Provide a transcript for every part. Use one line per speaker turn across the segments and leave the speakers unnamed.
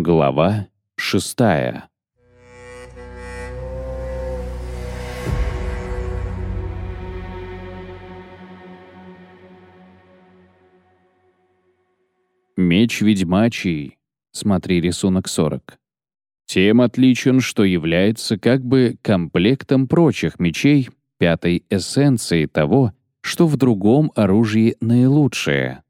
Глава шестая. Меч ведьмачий. Смотри рисунок 40. Тем отличен, что является как бы комплектом прочих мечей, пятой эссенцией того, что в другом оружии наилучшее.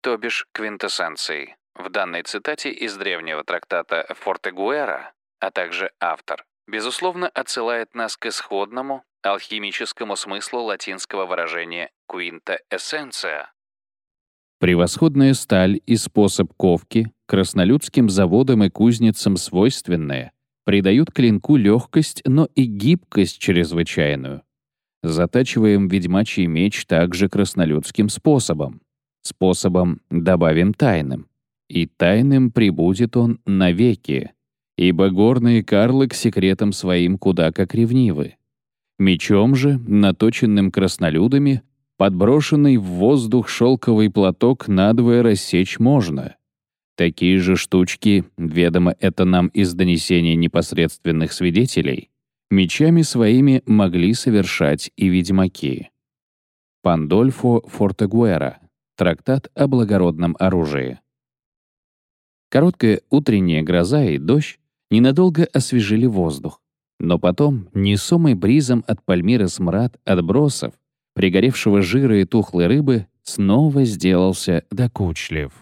То бишь квинтэссенцией. В данной цитате из древнего трактата Фортегуэра, а также автор, безусловно, отсылает нас к исходному алхимическому смыслу латинского выражения «quinta essentia».
Превосходная сталь и способ ковки краснолюдским заводам и кузницам свойственные, придают клинку легкость, но и гибкость чрезвычайную. Затачиваем ведьмачий меч также краснолюдским способом. Способом добавим тайным и тайным прибудет он навеки, ибо горные карлы к секретам своим куда как ревнивы. Мечом же, наточенным краснолюдами, подброшенный в воздух шелковый платок надвое рассечь можно. Такие же штучки, ведомо это нам из донесений непосредственных свидетелей, мечами своими могли совершать и ведьмаки. Пандольфо Фортегуэра. Трактат о благородном оружии. Короткая утренняя гроза и дождь ненадолго освежили воздух. Но потом, несомый бризом от пальмиры смрад отбросов, пригоревшего жира и тухлой рыбы, снова сделался докучлив.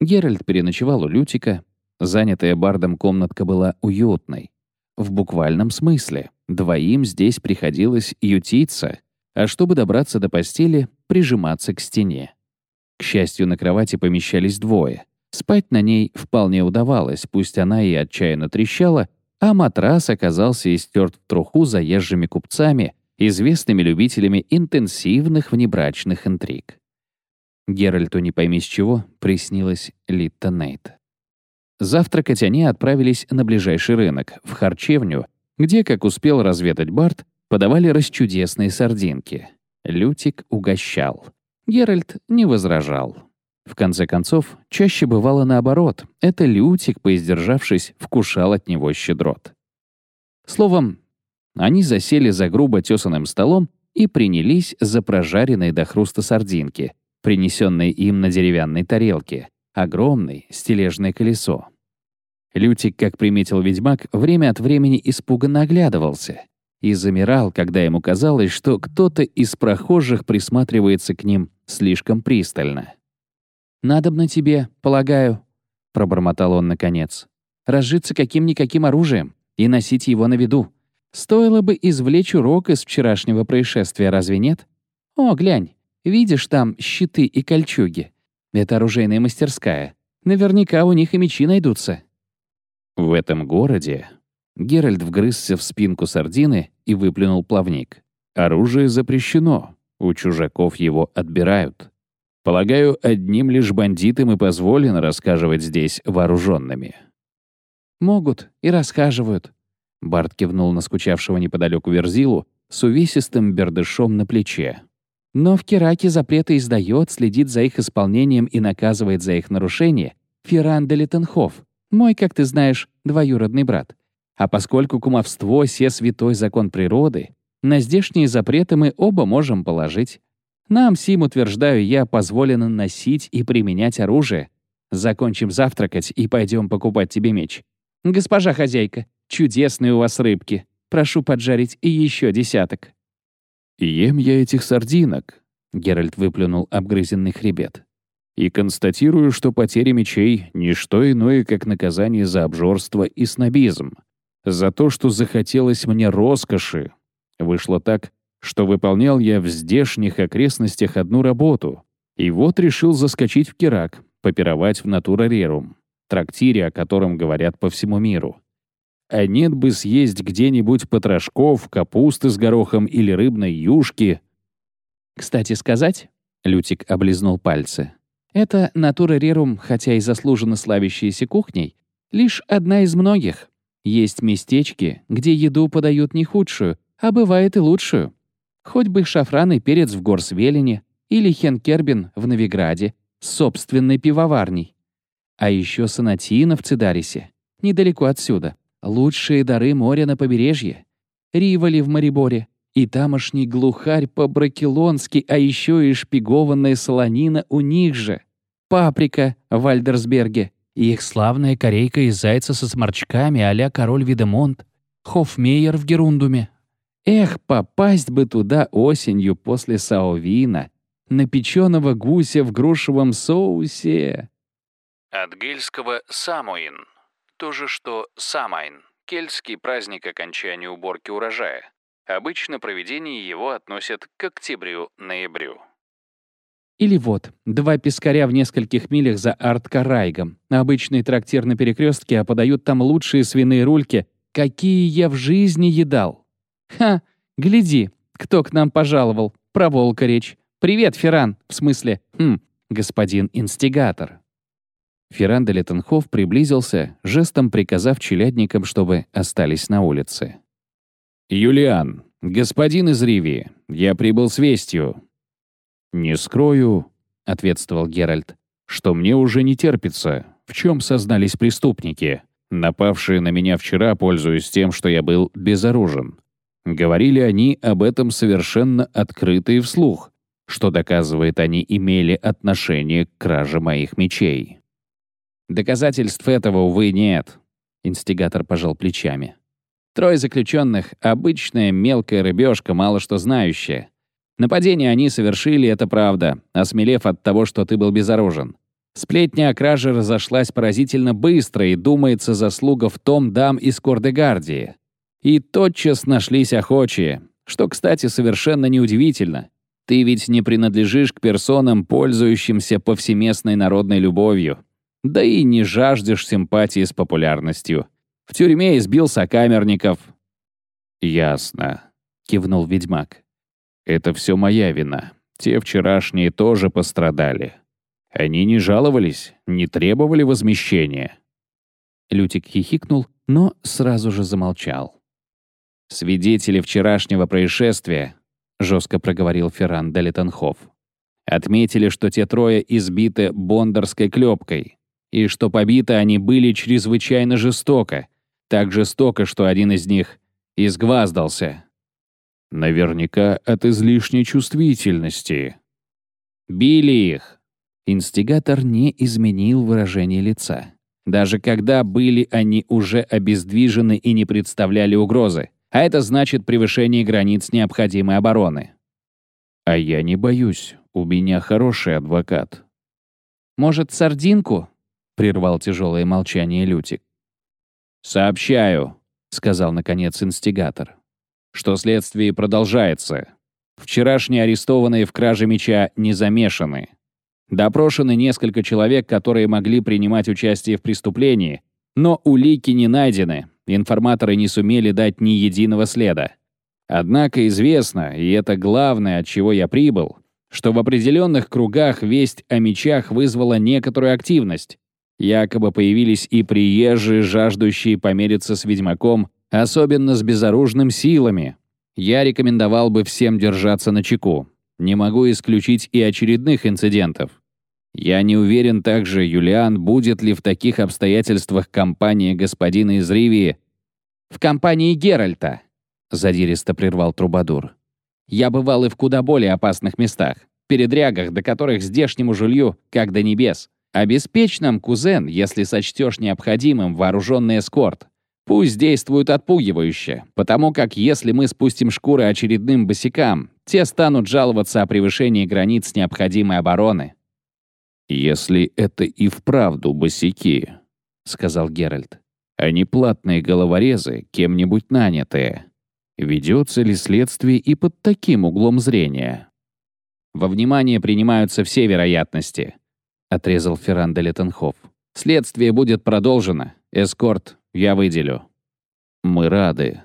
Геральт переночевал у Лютика. Занятая бардом комнатка была уютной. В буквальном смысле. Двоим здесь приходилось ютиться, а чтобы добраться до постели, прижиматься к стене. К счастью, на кровати помещались двое — Спать на ней вполне удавалось, пусть она и отчаянно трещала, а матрас оказался истерт в труху заезжими купцами, известными любителями интенсивных внебрачных интриг. Геральту не пойми с чего приснилась Литта Нейт. Завтракать они отправились на ближайший рынок, в харчевню, где, как успел разведать Барт, подавали расчудесные сардинки. Лютик угощал. Геральт не возражал. В конце концов, чаще бывало наоборот. Это Лютик, поиздержавшись, вкушал от него щедрот. Словом, они засели за грубо тесанным столом и принялись за прожаренные до хруста сардинки, принесенные им на деревянной тарелке, огромной стележное колесо. Лютик, как приметил ведьмак, время от времени испуганно оглядывался и замирал, когда ему казалось, что кто-то из прохожих присматривается к ним слишком пристально. «Надобно тебе, полагаю», — пробормотал он наконец, «разжиться каким-никаким оружием и носить его на виду. Стоило бы извлечь урок из вчерашнего происшествия, разве нет? О, глянь, видишь там щиты и кольчуги? Это оружейная мастерская. Наверняка у них и мечи найдутся». В этом городе Геральт вгрызся в спинку сардины и выплюнул плавник. Оружие запрещено, у чужаков его отбирают. Полагаю, одним лишь бандитам и позволено рассказывать здесь вооруженными. «Могут и расхаживают», — Барт кивнул на скучавшего неподалеку Верзилу с увесистым бердышом на плече. «Но в Кераке запреты издает, следит за их исполнением и наказывает за их нарушение Ферран де мой, как ты знаешь, двоюродный брат. А поскольку кумовство — се святой закон природы, на здешние запреты мы оба можем положить. Нам, Сим, утверждаю я, позволено носить и применять оружие. Закончим завтракать и пойдем покупать тебе меч. Госпожа хозяйка, чудесные у вас рыбки. Прошу поджарить и еще десяток». «Ем я этих сардинок», — Геральт выплюнул обгрызенный хребет. «И констатирую, что потеря мечей — не что иное, как наказание за обжорство и снобизм. За то, что захотелось мне роскоши. Вышло так, что выполнял я в здешних окрестностях одну работу, и вот решил заскочить в Керак, попировать в Натурарерум, трактире, о котором говорят по всему миру. А нет бы съесть где-нибудь потрошков, капусты с горохом или рыбной юшки.
«Кстати сказать», — Лютик облизнул пальцы, «это Натурарерум, хотя и заслуженно славящаяся кухней, лишь одна из многих. Есть местечки, где еду подают не худшую, а бывает и лучшую. Хоть бы шафран и перец в Горсвелине или хенкербин в Новиграде с собственной пивоварней. А еще Санатина в Цидарисе, недалеко отсюда. Лучшие дары моря на побережье. Риволи в Мариборе. И тамошний глухарь по-бракелонски, а еще и шпигованная солонина у них же. Паприка в Альдерсберге. И их славная корейка из зайца со сморчками а король Видемонт. Хофмейер в Герундуме. Эх, попасть бы туда осенью после Саовина. Напеченного гуся в грушевом соусе.
От гельского «самуин» — то же, что «самайн» — кельтский праздник окончания уборки урожая. Обычно проведение его относят к октябрю-ноябрю.
Или вот, два пескаря в нескольких милях за Арткарайгом. Обычный трактир на перекрестке, а подают там лучшие свиные рульки, какие я в жизни едал. Ха, гляди, кто к нам пожаловал. Про волка речь. Привет, Ферран. В смысле, хм, господин инстигатор.
Ферран де Леттенхоф приблизился, жестом приказав челядникам, чтобы остались на улице. «Юлиан, господин из Ривии, я прибыл с вестью». «Не скрою», — ответствовал Геральт, «что мне уже не терпится, в чем сознались преступники, напавшие на меня вчера, пользуясь тем, что я был безоружен. Говорили они об этом совершенно открыто и вслух, что доказывает, они имели отношение к краже моих мечей.
Доказательств этого, увы, нет. Инстигатор пожал плечами. Трое заключенных — обычная мелкая рыбешка, мало что знающая. Нападение они совершили, это правда, осмелев от того, что ты был безоружен. Сплетня о краже разошлась поразительно быстро, и, думается, заслуга в том дам из Кордегардии. И тотчас нашлись охочие, что, кстати, совершенно неудивительно. Ты ведь не принадлежишь к персонам, пользующимся повсеместной народной любовью. Да и не жаждешь симпатии с популярностью. В тюрьме избил сокамерников».
«Ясно», — кивнул ведьмак. «Это все моя вина. Те вчерашние тоже пострадали. Они не жаловались, не требовали возмещения».
Лютик хихикнул, но сразу же замолчал. «Свидетели вчерашнего происшествия», — жестко проговорил Ферран Далитонхоф, «отметили, что те трое избиты бондарской клепкой и что побиты они были чрезвычайно жестоко, так жестоко, что один из них изгваздался.
Наверняка от излишней чувствительности.
Били их. Инстигатор не изменил выражение лица. Даже когда были они уже обездвижены и не представляли угрозы. А это значит превышение границ необходимой обороны.
А я не боюсь. У меня хороший адвокат.
Может, сардинку? — прервал тяжелое молчание Лютик.
«Сообщаю», — сказал, наконец, инстигатор, «что следствие продолжается. Вчерашние арестованные в краже меча не замешаны. Допрошены несколько человек, которые могли принимать участие в преступлении, но улики не найдены, информаторы не сумели дать ни единого следа. Однако известно, и это главное, от чего я прибыл, что в определенных кругах весть о мечах вызвала некоторую активность, Якобы появились и приезжие, жаждущие помериться с ведьмаком, особенно с безоружным силами. Я рекомендовал бы всем держаться на чеку. Не могу исключить и очередных инцидентов. Я не уверен также, Юлиан, будет ли в таких обстоятельствах компания господина из Ривии...
«В компании Геральта», — задиристо прервал Трубадур. «Я бывал и в куда более опасных местах, передрягах, до которых здешнему жилью как до небес. Обеспечь нам, кузен, если сочтешь необходимым вооруженный эскорт. Пусть действуют отпугивающе, потому как если мы спустим шкуры очередным босикам, те станут жаловаться о превышении границ необходимой обороны».
«Если это и вправду босики», — сказал Геральт, «а не платные головорезы, кем-нибудь нанятые. Ведется ли следствие и под таким углом зрения?»
«Во внимание принимаются все вероятности», — отрезал Ферран де. «Следствие будет продолжено. Эскорт я выделю».
«Мы рады».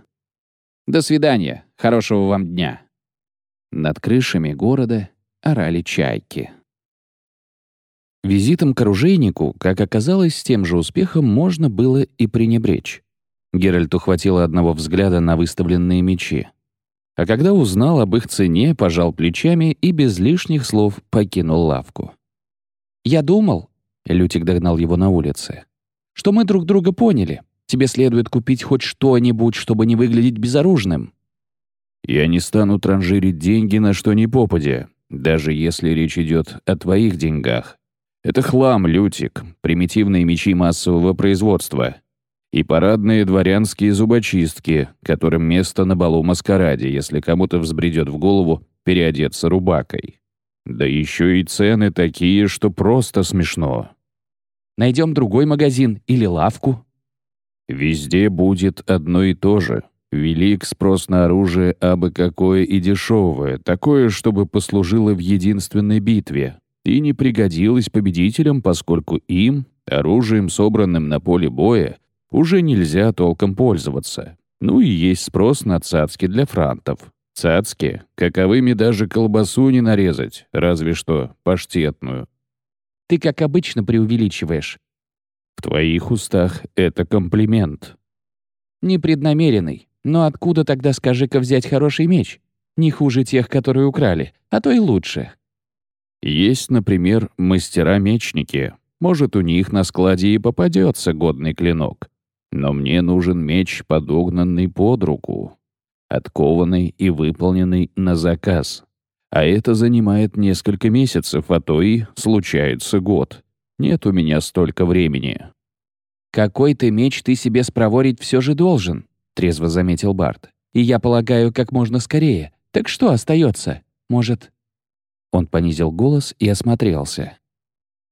«До свидания. Хорошего вам дня».
Над крышами города орали чайки. Визитом к оружейнику, как оказалось, с тем же успехом можно было и пренебречь. Геральту хватило одного взгляда на выставленные мечи. А когда узнал об их цене, пожал плечами и без лишних слов покинул лавку.
«Я думал», Лютик догнал его на улице. «Что мы друг друга поняли. Тебе следует купить хоть что-нибудь, чтобы не выглядеть безоружным».
«Я не стану транжирить деньги на что ни попадя, даже если речь идет о твоих деньгах. Это хлам, Лютик, примитивные мечи массового производства. И парадные дворянские зубочистки, которым место на балу маскараде, если кому-то взбредет в голову переодеться рубакой. Да еще и цены такие, что просто смешно.
Найдем другой магазин или лавку.
Везде будет одно и то же. Велик спрос на оружие абы какое и дешевое, такое, чтобы послужило в единственной битве, и не пригодилось победителям, поскольку им, оружием, собранным на поле боя, уже нельзя толком пользоваться. Ну и есть спрос на цацки для франтов. Цацки, каковыми даже колбасу не нарезать, разве что паштетную.
Ты, как обычно, преувеличиваешь.
В твоих устах это комплимент.
Непреднамеренный. Но откуда тогда, скажи-ка, взять хороший меч? Не хуже тех, которые украли, а то и лучше.
Есть, например, мастера-мечники. Может, у них на складе и попадется годный клинок. Но мне нужен меч, подогнанный под руку, откованный и выполненный на заказ. А это занимает несколько месяцев, а то и случается год. Нет у меня столько времени.
«Какой ты меч ты себе спроворить все же должен», — трезво заметил Барт. «И я полагаю, как можно скорее. Так что остается? Может...» Он понизил голос и осмотрелся.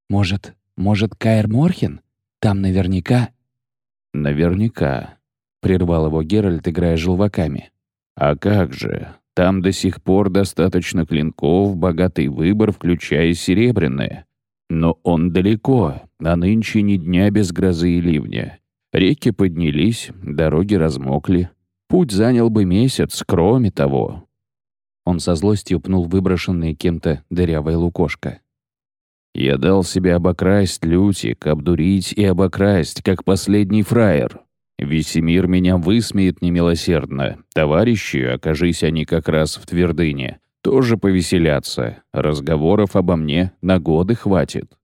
«Может, может, Каэр Морхен? Там наверняка...»
«Наверняка», — прервал его Геральт, играя желваками. «А как же? Там до сих пор достаточно клинков, богатый выбор, включая серебряные. Но он далеко, а нынче ни дня без грозы и ливня. Реки поднялись, дороги размокли. Путь занял бы месяц, кроме того».
Он со злостью пнул выброшенное кем-то дырявое лукошко.
Я дал себя обокрасть, Лютик, обдурить и обокрасть, как последний фраер. Весемир меня высмеет немилосердно. Товарищи, окажись они как раз в твердыне, тоже повеселятся. Разговоров обо мне на годы хватит.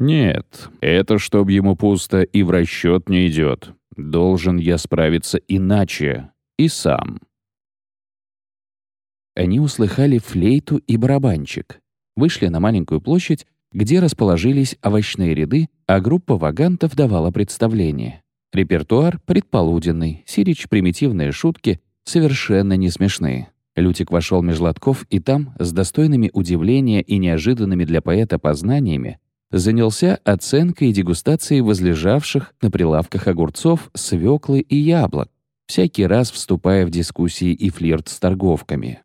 Нет, это чтоб ему пусто и в расчет не идет. Должен я справиться иначе. И сам.
Они услыхали флейту и барабанчик. Вышли на маленькую площадь где расположились овощные ряды, а группа вагантов давала представление. Репертуар предполуденный, сирич примитивные шутки, совершенно не смешные. Лютик вошел меж лотков и там, с достойными удивления и неожиданными для поэта познаниями, занялся оценкой и дегустацией возлежавших на прилавках огурцов, свеклы и яблок, всякий раз вступая в дискуссии и флирт с торговками.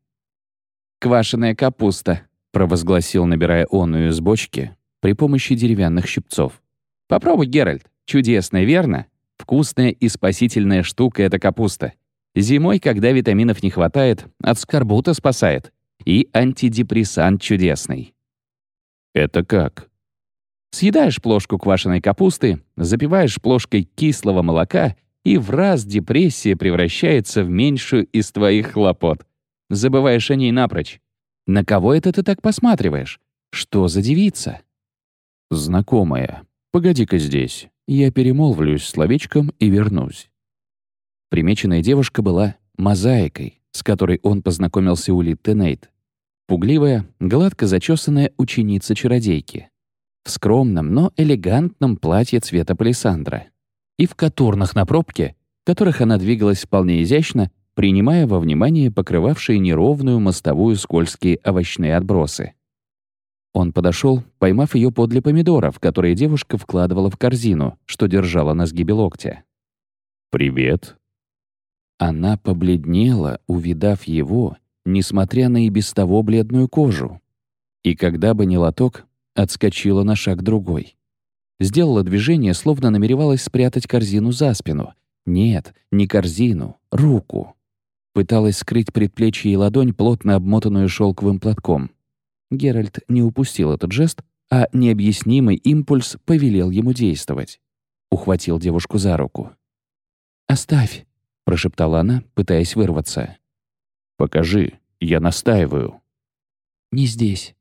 «Квашеная капуста», провозгласил, набирая оную из бочки при помощи деревянных щипцов. «Попробуй, Геральт. Чудесная, верно? Вкусная и спасительная штука — это капуста. Зимой, когда витаминов не хватает, от скорбута спасает. И антидепрессант чудесный».
«Это как?»
Съедаешь плошку квашеной капусты, запиваешь плошкой кислого молока, и в раз депрессия превращается в меньшую из твоих хлопот. Забываешь о ней напрочь. На кого это ты так посматриваешь? Что за девица?»
«Знакомая. Погоди-ка здесь. Я перемолвлюсь словечком и вернусь».
Примеченная девушка была мозаикой, с которой он познакомился у Литты Нейт. Пугливая, гладко зачесанная ученица-чародейки. В скромном, но элегантном платье цвета палисандра. И в катурнах на пробке, которых она двигалась вполне изящно, принимая во внимание покрывавшие неровную мостовую скользкие овощные отбросы. Он подошел, поймав ее подле помидоров, которые девушка вкладывала в корзину, что держала на сгибе локтя.
«Привет».
Она побледнела, увидав его, несмотря на и без того бледную кожу. И когда бы не лоток, отскочила на шаг другой. Сделала движение, словно намеревалась спрятать корзину за спину. Нет, не корзину, руку. Пыталась скрыть предплечье и ладонь, плотно обмотанную шелковым платком. Геральт не упустил этот жест, а необъяснимый импульс повелел ему действовать. Ухватил девушку за руку. «Оставь», — прошептала она, пытаясь вырваться.
«Покажи, я настаиваю».
«Не здесь».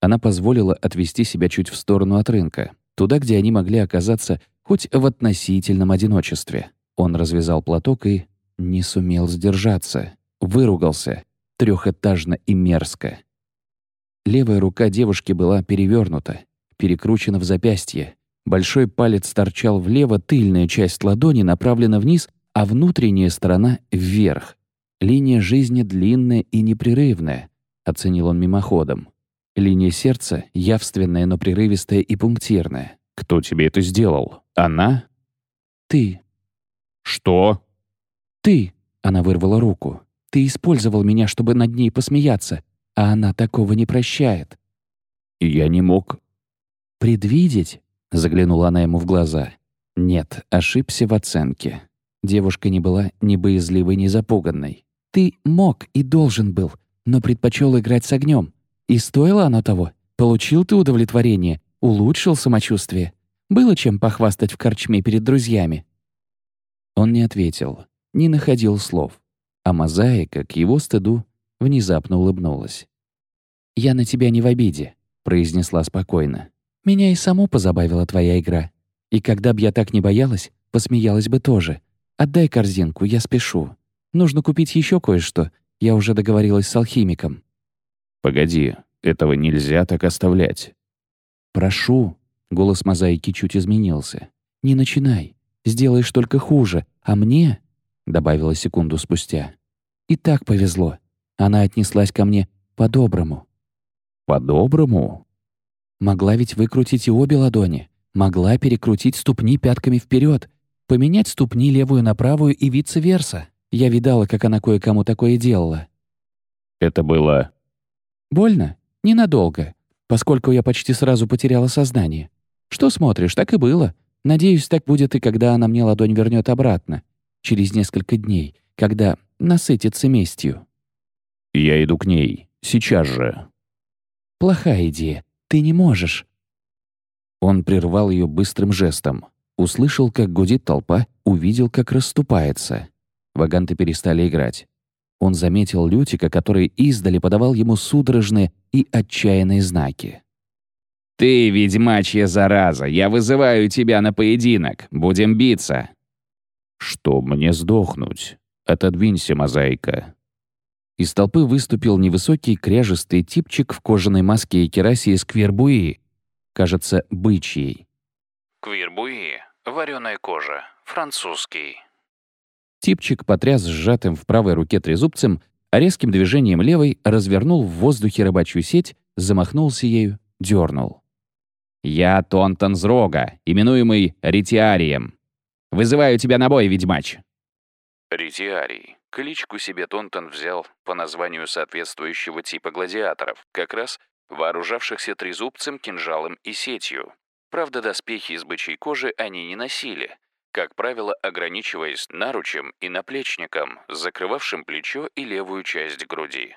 Она позволила отвести себя чуть в сторону от рынка. туда, где они могли оказаться хоть в относительном одиночестве. Он развязал платок и не сумел сдержаться. Выругался. Трехэтажно и мерзко. Левая рука девушки была перевернута, перекручена в запястье. Большой палец торчал влево, тыльная часть ладони направлена вниз, а внутренняя сторона — вверх. Линия жизни длинная и непрерывная, оценил он мимоходом. Линия сердца явственная, но прерывистая и пунктирная.
«Кто тебе это сделал? Она?»
«Ты».
«Что?»
«Ты», — она вырвала руку. «Ты использовал меня, чтобы над ней посмеяться, а она такого не прощает».
«Я не мог...»
«Предвидеть?» — заглянула она ему в глаза. «Нет, ошибся в оценке. Девушка не была ни боязливой, ни запуганной. Ты мог и должен был, но предпочел играть с огнем. И стоило оно того. Получил ты удовлетворение, улучшил самочувствие. Было чем похвастать в корчме перед друзьями. Он не ответил, не находил слов. А мозаика, к его стыду, внезапно улыбнулась. «Я на тебя не в обиде», — произнесла спокойно. «Меня и саму позабавила твоя игра. И когда б я так не боялась, посмеялась бы тоже. Отдай корзинку, я спешу. Нужно купить еще кое-что. Я уже договорилась с алхимиком».
«Погоди, этого нельзя так оставлять».
«Прошу». Голос мозаики чуть изменился. «Не начинай. Сделаешь только хуже. А мне...» Добавила секунду спустя. «И так повезло. Она отнеслась ко мне по-доброму».
«По-доброму?»
Могла ведь выкрутить и обе ладони. Могла перекрутить ступни пятками вперед, поменять ступни левую на правую и вице-верса. Я видала, как она кое-кому такое делала.
Это было...
Больно? Ненадолго, поскольку я почти сразу потеряла сознание. Что смотришь, так и было. Надеюсь, так будет и когда она мне ладонь вернет обратно. Через несколько дней, когда насытится местью.
Я иду к ней. Сейчас же.
Плохая идея. Ты не можешь.
Он прервал ее быстрым жестом. Услышал, как гудит толпа, увидел, как расступается. Ваганты перестали играть. Он заметил Лютика, который издали подавал ему судорожные и отчаянные знаки.
«Ты, ведьмачья зараза, я вызываю тебя на поединок. Будем биться».
«Что, мне сдохнуть? Отодвинься, мозаика». Из толпы выступил невысокий кряжестый типчик в кожаной маске и керасе из квербуи, кажется, бычьей.
Квирбуи — вареная кожа, французский.
Типчик потряс сжатым в правой руке трезубцем, а резким движением левой развернул в воздухе рыбачью сеть, замахнулся ею, дернул.
«Я Тонтон Зрога, именуемый Ритиарием. Вызываю тебя на бой, ведьмач!»
Ритиарий. Кличку себе Тонтон взял по названию соответствующего типа гладиаторов, как раз вооружавшихся трезубцем, кинжалом и сетью. Правда, доспехи из бычьей кожи они не носили, как правило, ограничиваясь наручем и наплечником, закрывавшим плечо и левую часть груди.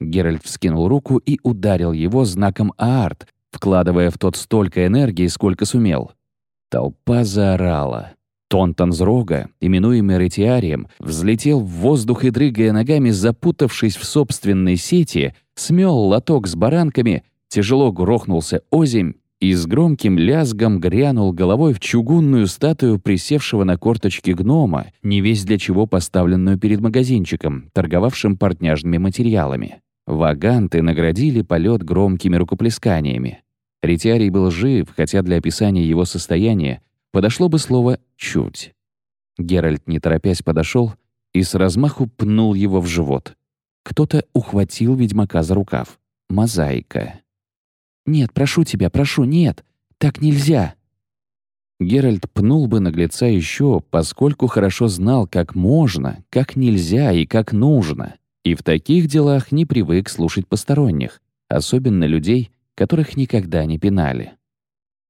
Геральт вскинул руку и ударил его знаком Аарт, вкладывая в тот столько энергии, сколько сумел. Толпа заорала. Тонтон Зрога, именуемый Ретиарием, взлетел в воздух и, дрыгая ногами, запутавшись в собственной сети, смел лоток с баранками, тяжело грохнулся озимь и с громким лязгом грянул головой в чугунную статую присевшего на корточки гнома, не весь для чего поставленную перед магазинчиком, торговавшим портняжными материалами. Ваганты наградили полет громкими рукоплесканиями. Ритиарий был жив, хотя для описания его состояния подошло бы слово «чуть». Геральт, не торопясь, подошел и с размаху пнул его в живот. Кто-то ухватил ведьмака за рукав. Мозаика.
«Нет, прошу тебя, прошу, нет! Так нельзя!»
Геральт пнул бы наглеца еще, поскольку хорошо знал, как можно, как нельзя и как нужно. И в таких делах не привык слушать посторонних, особенно людей, которых никогда не пинали.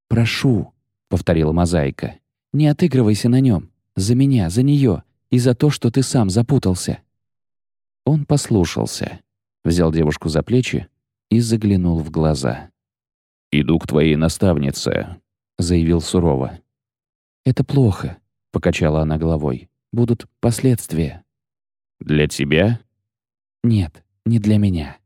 «Прошу», — повторила Мозаика, — «не отыгрывайся на нем. За меня, за нее и за то, что ты сам запутался».
Он послушался, взял девушку за плечи и заглянул в глаза. «Иду к твоей наставнице», — заявил сурово.
«Это плохо», — покачала она головой. «Будут последствия».
«Для тебя?»
«Нет, не для меня».